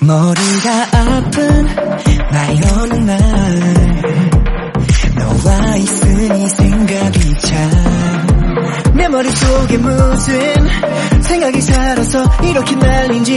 머리가 아픈 나의 어느 날. 너와 있으니 생각이 참내 머릿속에 무슨 생각이 살아서 이렇게 날린지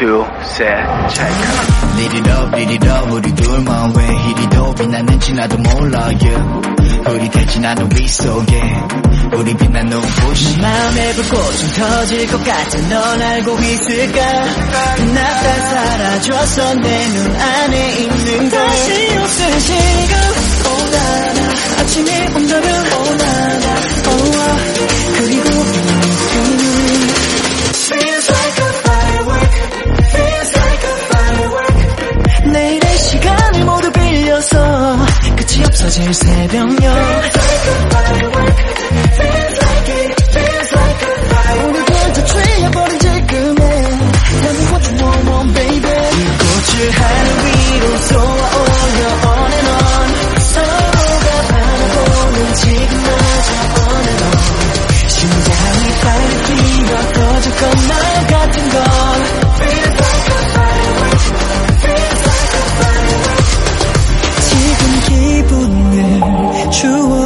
two, set, check Lit it up, lit it up 우리 둘만 왜 이리도 빛나는지 나도 몰라 yeah. 흐릿해진 나는 윗속에 우리 빛난 눈부시 마음에 불꽃 좀 터질 것 같아 넌 알고 있을까 빛났다 사라져서 내눈 안에 있는 걸 다시 없을 시간 없어질 새벽녘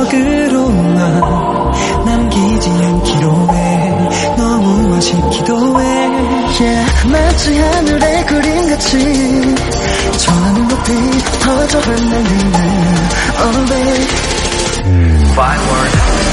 추억으로만 남기지 않기로 해. 너무 아쉽기도 해. Yeah, 마치 하늘의 그림같이 저 하늘 높이 터져 흘러있는 oh babe Firework